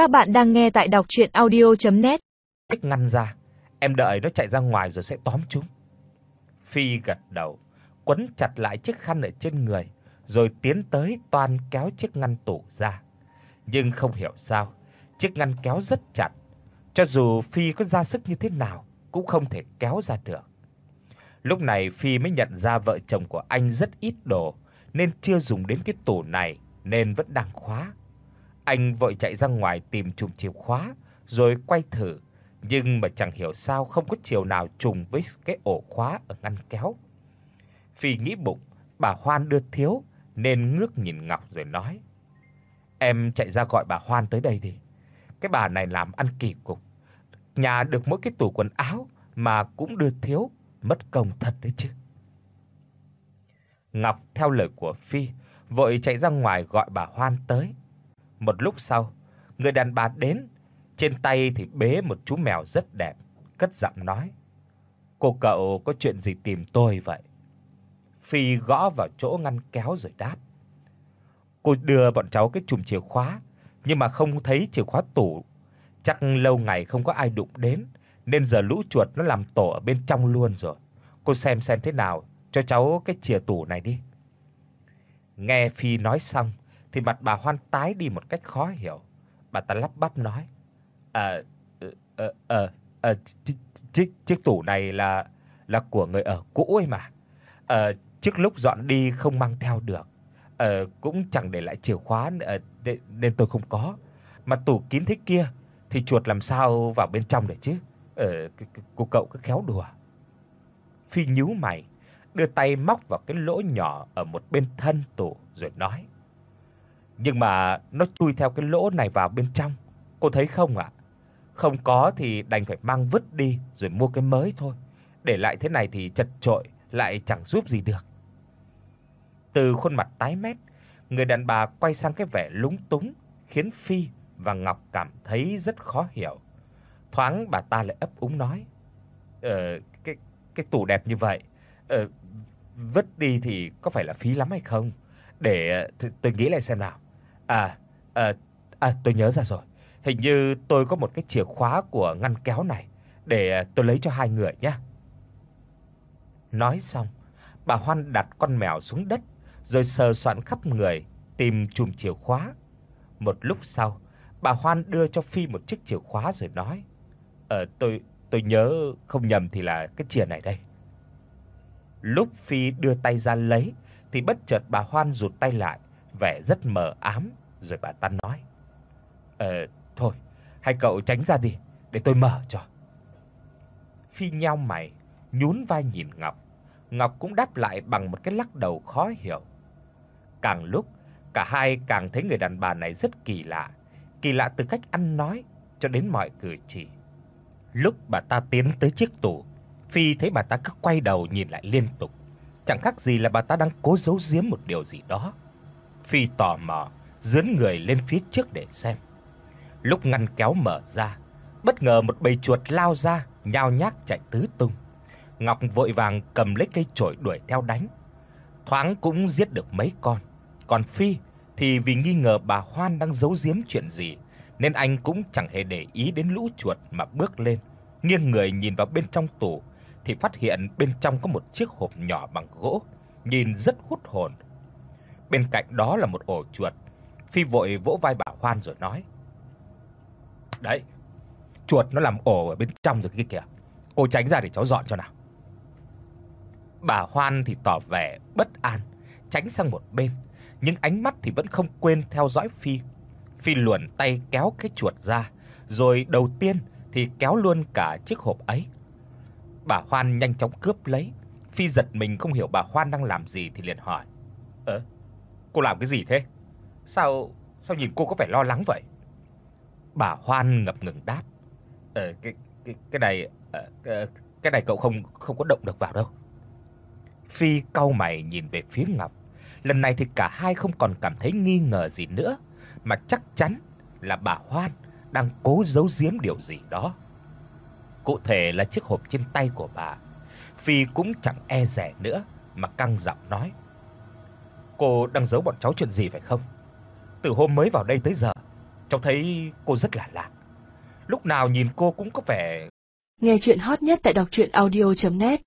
Các bạn đang nghe tại đọc audio net Cách ngăn ra, em đợi nó chạy ra ngoài rồi sẽ tóm chúng. Phi gật đầu, quấn chặt lại chiếc khăn ở trên người, rồi tiến tới toan kéo chiếc ngăn tủ ra. Nhưng không hiểu sao, chiếc ngăn kéo rất chặt, cho dù Phi có ra sức như thế nào cũng không thể kéo ra được. Lúc này Phi mới nhận ra vợ chồng của anh rất ít đồ nên chưa dùng đến cái tủ này nên vẫn đang khóa. Anh vội chạy ra ngoài tìm chùm chìa khóa rồi quay thử, nhưng mà chẳng hiểu sao không có chiều nào trùng với cái ổ khóa ở ngăn kéo. Phi nghĩ bụng, bà Hoan đưa thiếu nên ngước nhìn Ngọc rồi nói: "Em chạy ra gọi bà Hoan tới đây đi. Cái bà này làm ăn kỳ cục. Nhà được mỗi cái tủ quần áo mà cũng đưa thiếu, mất công thật đấy chứ." Ngọc theo lời của Phi, vội chạy ra ngoài gọi bà Hoan tới. Một lúc sau, người đàn bà đến, trên tay thì bế một chú mèo rất đẹp, cất giọng nói: "Cô cậu có chuyện gì tìm tôi vậy?" Phi gõ vào chỗ ngăn kéo rồi đáp: "Cô đưa bọn cháu cái chùm chìa khóa, nhưng mà không thấy chìa khóa tủ, chắc lâu ngày không có ai đụng đến, nên giờ lũ chuột nó làm tổ ở bên trong luôn rồi. Cô xem xem thế nào, cho cháu cái chìa tủ này đi." Nghe Phi nói xong thì mặt bà Hoan tái đi một cách khó hiểu. Bà ta lắp bắp nói: "À ờ ờ ờ, ờ, ờ chiếc chiếc tủ này là là của người ở cũ ấy mà. Ờ trước lúc dọn đi không mang theo được. Ờ cũng chẳng để lại chìa khóa ờ, nữa nên tôi không có. Mà tủ kín thế kia thì chuột làm sao vào bên trong được chứ? Ờ cô cậu cứ khéo đùa." Phi nhíu mày, đưa tay móc vào cái lỗ nhỏ ở một bên thân tủ rồi nói: "Nhưng mà nó chui theo cái lỗ này vào bên trong, cô thấy không ạ? Không có thì đành phải mang vứt đi rồi mua cái mới thôi, để lại thế này thì chật chội lại chẳng giúp gì được." Từ khuôn mặt tái mét, người đàn bà quay sang cái vẻ lúng túng, khiến Phi và Ngọc cảm thấy rất khó hiểu. Thoáng bà ta lại ấp úng nói: "Ờ cái cái tủ đẹp như vậy, ờ vứt đi thì có phải là phí lắm hay không? Để ờ, tôi nghĩ lại xem nào. À, à à tôi nhớ ra rồi. Hình như tôi có một cái chìa khóa của ngăn kéo này, để tôi lấy cho hai người nhé." Nói xong, bà Hoan đặt con mèo xuống đất, rồi sờ soạn khắp người tìm chùm chìa khóa. Một lúc sau, bà Hoan đưa cho Phi một chiếc chìa khóa rồi nói: "Ờ tôi tôi nhớ không nhầm thì là cái chìa này đây." Lúc Phi đưa tay ra lấy thì bất chợt bà Hoan rụt tay lại, vẻ rất mờ ám, rồi bà ta nói: "Ờ thôi, hai cậu tránh ra đi để tôi mở cho." Phi nheo mày, nhún vai nhìn Ngọc. Ngọc cũng đáp lại bằng một cái lắc đầu khó hiểu. Càng lúc, cả hai càng thấy người đàn bà này rất kỳ lạ, kỳ lạ từ cách ăn nói cho đến mọi cử chỉ. Lúc bà ta tiến tới chiếc tủ, Phi thấy bà ta cứ quay đầu nhìn lại liên tục, chẳng khác gì là bà ta đang cố giấu giếm một điều gì đó. Phi tò mò dướn người lên phía trước để xem. Lúc ngăn kéo mở ra, bất ngờ một bầy chuột lao ra, nhao nhác chạy tứ tung. Ngọc vội vàng cầm lấy cây chổi đuổi theo đánh. Thoáng cũng giết được mấy con. Còn Phi thì vì nghi ngờ bà Hoan đang giấu giếm chuyện gì, nên anh cũng chẳng hề để ý đến lũ chuột mà bước lên, nghiêng người nhìn vào bên trong tủ thì phát hiện bên trong có một chiếc hộp nhỏ bằng gỗ, nhìn rất hút hồn. Bên cạnh đó là một ổ chuột. Phi vội vỗ vai bà Hoan rồi nói: "Đấy, chuột nó làm ổ ở bên trong rồi kia kìa. Cô tránh ra để cháu dọn cho nào." Bà Hoan thì tỏ vẻ bất an, tránh sang một bên, nhưng ánh mắt thì vẫn không quên theo dõi Phi. Phi luồn tay kéo cái chuột ra, rồi đầu tiên thì kéo luôn cả chiếc hộp ấy. Bà Hoan nhanh chóng cướp lấy. Phi giật mình không hiểu bà Hoan đang làm gì thì liền hỏi: "Ơ, cô làm cái gì thế? Sao sao nhìn cô có vẻ lo lắng vậy?" Bà Hoan ngập ngừng đáp: "Ờ cái cái cái này ờ, ờ cái này cậu không không có động được vào đâu." Phi cau mày nhìn về phía Ngọc. Lần này thì cả hai không còn cảm thấy nghi ngờ gì nữa, mà chắc chắn là bà Hoan đang cố giấu giếm điều gì đó. Cụ thể là chiếc hộp trên tay của bà. Phi cũng chẳng e dè nữa mà căng giọng nói: "Cô đang giấu bọn cháu chuyện gì phải không? Từ hôm mới vào đây tới giờ, cháu thấy cô rất là lạ. Lúc nào nhìn cô cũng có vẻ Nghe truyện hot nhất tại doctruyenaudio.net